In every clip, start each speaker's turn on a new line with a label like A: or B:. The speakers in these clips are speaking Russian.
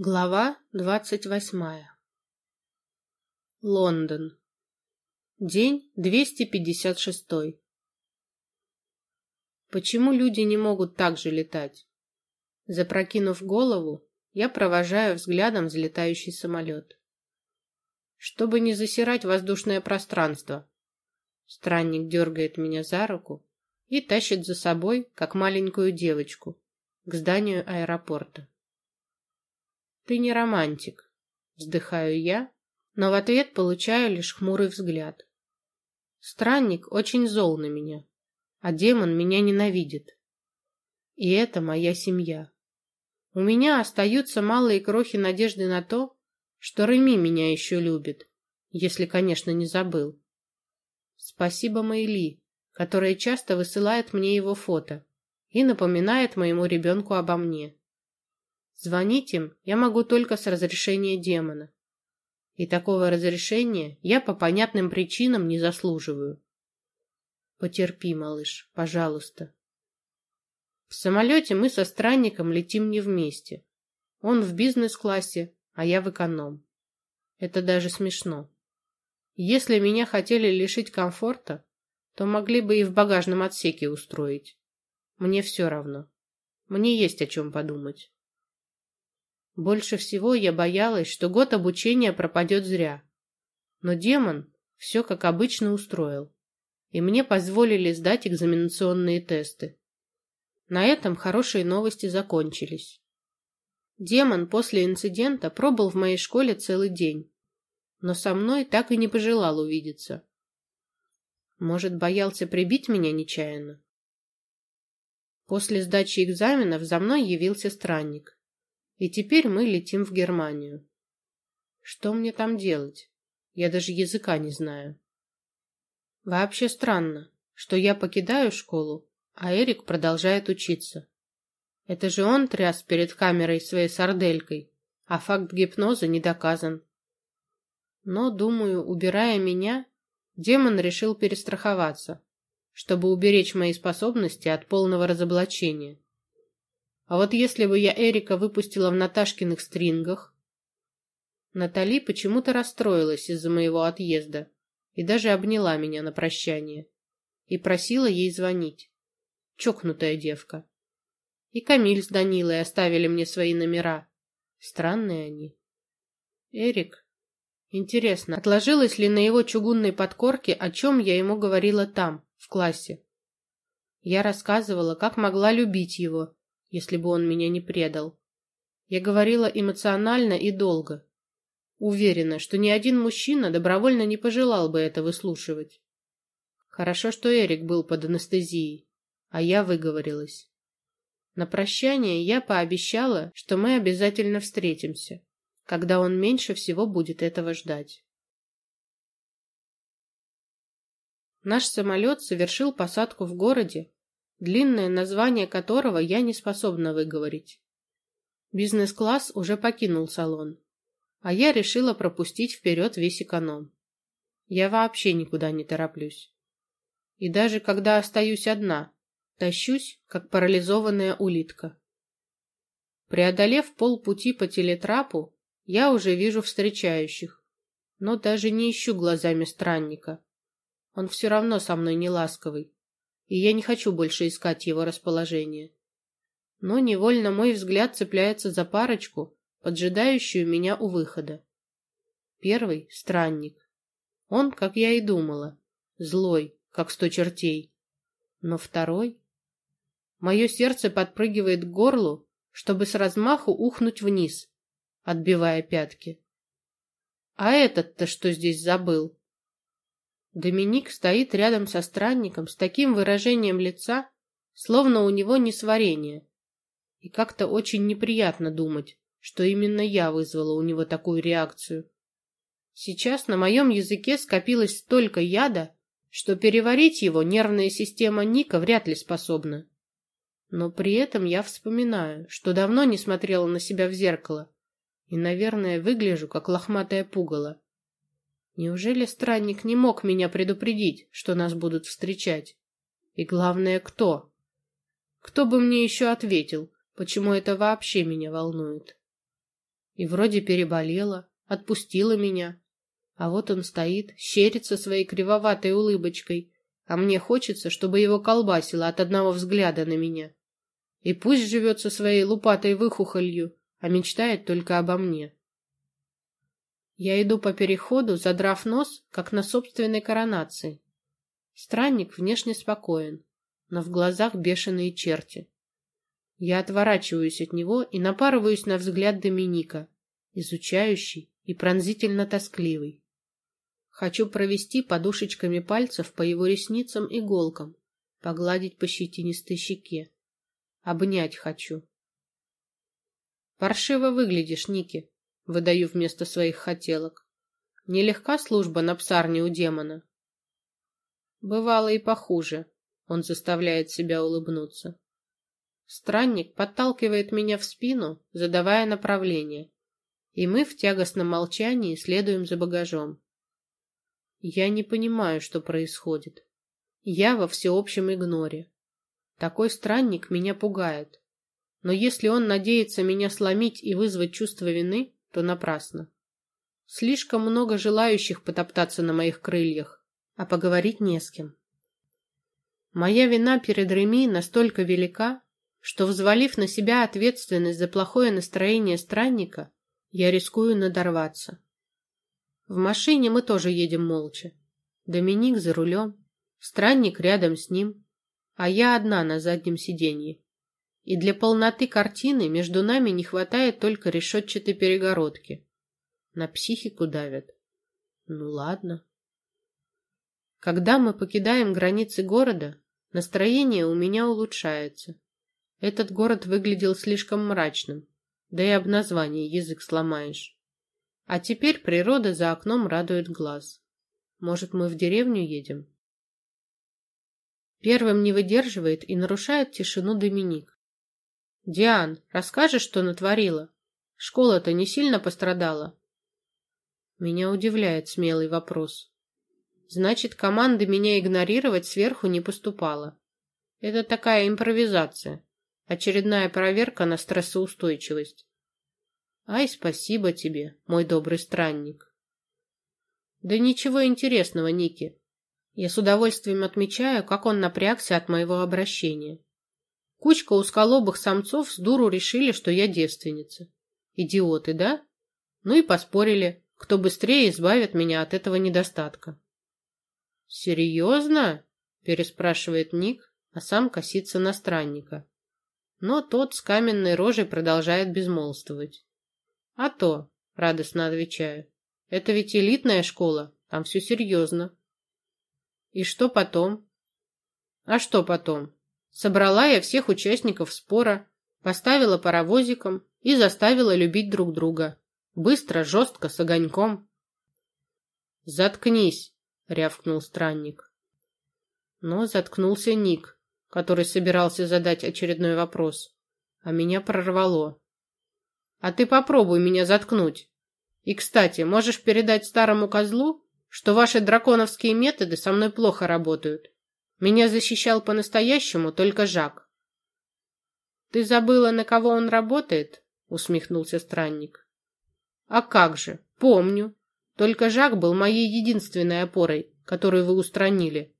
A: Глава двадцать восьмая. Лондон. День двести пятьдесят шестой. Почему люди не могут так же летать? Запрокинув голову, я провожаю взглядом взлетающий самолет. Чтобы не засирать воздушное пространство, странник дергает меня за руку и тащит за собой, как маленькую девочку, к зданию аэропорта. Ты не романтик, вздыхаю я, но в ответ получаю лишь хмурый взгляд. Странник очень зол на меня, а демон меня ненавидит. И это моя семья. У меня остаются малые крохи надежды на то, что Реми меня еще любит, если, конечно, не забыл. Спасибо Майли, которая часто высылает мне его фото и напоминает моему ребенку обо мне. Звонить им я могу только с разрешения демона. И такого разрешения я по понятным причинам не заслуживаю. Потерпи, малыш, пожалуйста. В самолете мы со странником летим не вместе. Он в бизнес-классе, а я в эконом. Это даже смешно. Если меня хотели лишить комфорта, то могли бы и в багажном отсеке устроить. Мне все равно. Мне есть о чем подумать. Больше всего я боялась, что год обучения пропадет зря. Но демон все как обычно устроил, и мне позволили сдать экзаменационные тесты. На этом хорошие новости закончились. Демон после инцидента пробыл в моей школе целый день, но со мной так и не пожелал увидеться. Может, боялся прибить меня нечаянно? После сдачи экзаменов за мной явился странник. И теперь мы летим в Германию. Что мне там делать? Я даже языка не знаю. Вообще странно, что я покидаю школу, а Эрик продолжает учиться. Это же он тряс перед камерой своей сарделькой, а факт гипноза не доказан. Но, думаю, убирая меня, демон решил перестраховаться, чтобы уберечь мои способности от полного разоблачения. А вот если бы я Эрика выпустила в Наташкиных стрингах... Натали почему-то расстроилась из-за моего отъезда и даже обняла меня на прощание и просила ей звонить. Чокнутая девка. И Камиль с Данилой оставили мне свои номера. Странные они. Эрик. Интересно, отложилось ли на его чугунной подкорке, о чем я ему говорила там, в классе? Я рассказывала, как могла любить его, если бы он меня не предал. Я говорила эмоционально и долго. Уверена, что ни один мужчина добровольно не пожелал бы это выслушивать. Хорошо, что Эрик был под анестезией, а я выговорилась. На прощание я пообещала, что мы обязательно встретимся, когда он меньше всего будет этого ждать. Наш самолет совершил посадку в городе, длинное название которого я не способна выговорить. Бизнес-класс уже покинул салон, а я решила пропустить вперед весь эконом. Я вообще никуда не тороплюсь. И даже когда остаюсь одна, тащусь, как парализованная улитка. Преодолев полпути по телетрапу, я уже вижу встречающих, но даже не ищу глазами странника. Он все равно со мной не ласковый и я не хочу больше искать его расположение. Но невольно мой взгляд цепляется за парочку, поджидающую меня у выхода. Первый — странник. Он, как я и думала, злой, как сто чертей. Но второй... Мое сердце подпрыгивает к горлу, чтобы с размаху ухнуть вниз, отбивая пятки. А этот-то что здесь забыл? Доминик стоит рядом со странником с таким выражением лица, словно у него несварение. И как-то очень неприятно думать, что именно я вызвала у него такую реакцию. Сейчас на моем языке скопилось столько яда, что переварить его нервная система Ника вряд ли способна. Но при этом я вспоминаю, что давно не смотрела на себя в зеркало и, наверное, выгляжу как лохматая пугало. Неужели странник не мог меня предупредить, что нас будут встречать? И главное, кто? Кто бы мне еще ответил, почему это вообще меня волнует? И вроде переболела, отпустила меня. А вот он стоит, щерится своей кривоватой улыбочкой, а мне хочется, чтобы его колбасило от одного взгляда на меня. И пусть живет со своей лупатой выхухолью, а мечтает только обо мне. Я иду по переходу, задрав нос, как на собственной коронации. Странник внешне спокоен, но в глазах бешеные черти. Я отворачиваюсь от него и напарываюсь на взгляд Доминика, изучающий и пронзительно тоскливый. Хочу провести подушечками пальцев по его ресницам иголкам, погладить по щетинистой щеке. Обнять хочу. Паршиво выглядишь, Ники, выдаю вместо своих хотелок. Нелегка служба на псарне у демона. Бывало и похуже. Он заставляет себя улыбнуться. Странник подталкивает меня в спину, задавая направление, и мы в тягостном молчании следуем за багажом. Я не понимаю, что происходит. Я во всеобщем игноре. Такой странник меня пугает. Но если он надеется меня сломить и вызвать чувство вины, то напрасно. Слишком много желающих потоптаться на моих крыльях, а поговорить не с кем. Моя вина перед Реми настолько велика, что, взвалив на себя ответственность за плохое настроение странника, я рискую надорваться. В машине мы тоже едем молча. Доминик за рулем, странник рядом с ним, а я одна на заднем сиденье и для полноты картины между нами не хватает только решетчатой перегородки. На психику давят. Ну ладно. Когда мы покидаем границы города, настроение у меня улучшается. Этот город выглядел слишком мрачным, да и об названии язык сломаешь. А теперь природа за окном радует глаз. Может, мы в деревню едем? Первым не выдерживает и нарушает тишину Доминик. Диан, расскажешь, что натворила? Школа-то не сильно пострадала? Меня удивляет смелый вопрос. Значит, команды меня игнорировать сверху не поступало. Это такая импровизация. Очередная проверка на стрессоустойчивость. Ай, спасибо тебе, мой добрый странник. Да ничего интересного, Ники. Я с удовольствием отмечаю, как он напрягся от моего обращения. Кучка узколобых самцов с дуру решили, что я девственница. Идиоты, да? Ну и поспорили, кто быстрее избавит меня от этого недостатка. «Серьезно?» – переспрашивает Ник, а сам косится на странника. Но тот с каменной рожей продолжает безмолвствовать. «А то», – радостно отвечаю, – «это ведь элитная школа, там все серьезно». «И что потом?» «А что потом?» Собрала я всех участников спора, поставила паровозиком и заставила любить друг друга. Быстро, жестко, с огоньком. «Заткнись!» — рявкнул странник. Но заткнулся Ник, который собирался задать очередной вопрос, а меня прорвало. «А ты попробуй меня заткнуть. И, кстати, можешь передать старому козлу, что ваши драконовские методы со мной плохо работают. Меня защищал по-настоящему только Жак. Ты забыла, на кого он работает? усмехнулся странник. А как же? Помню. Только Жак был моей единственной опорой, которую вы устранили.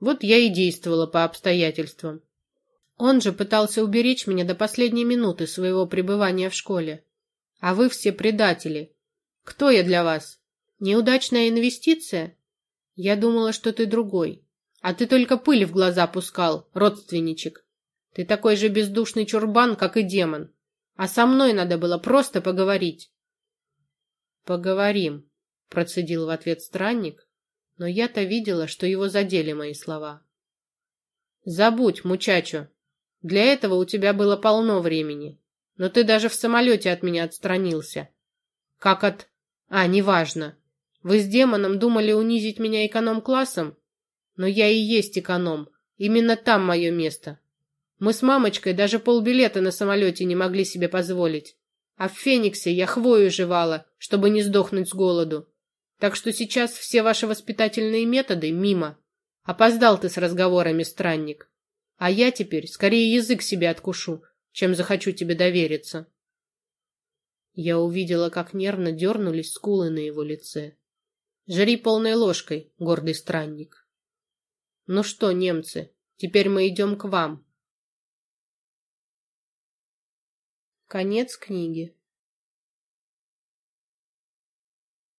A: Вот я и действовала по обстоятельствам. Он же пытался уберечь меня до последней минуты своего пребывания в школе. А вы все предатели. Кто я для вас? Неудачная инвестиция? Я думала, что ты другой. А ты только пыль в глаза пускал, родственничек. Ты такой же бездушный чурбан, как и демон. А со мной надо было просто поговорить. Поговорим, процедил в ответ странник, но я-то видела, что его задели мои слова. Забудь, мучачо. Для этого у тебя было полно времени. Но ты даже в самолете от меня отстранился. Как от... А, неважно. Вы с демоном думали унизить меня эконом-классом? Но я и есть эконом. Именно там мое место. Мы с мамочкой даже полбилета на самолете не могли себе позволить. А в Фениксе я хвою жевала, чтобы не сдохнуть с голоду. Так что сейчас все ваши воспитательные методы мимо. Опоздал ты с разговорами, странник. А я теперь скорее язык себе откушу, чем захочу тебе довериться. Я увидела, как нервно дернулись скулы на его лице. Жри полной ложкой, гордый странник. Ну что, немцы, теперь мы идем к вам. Конец книги.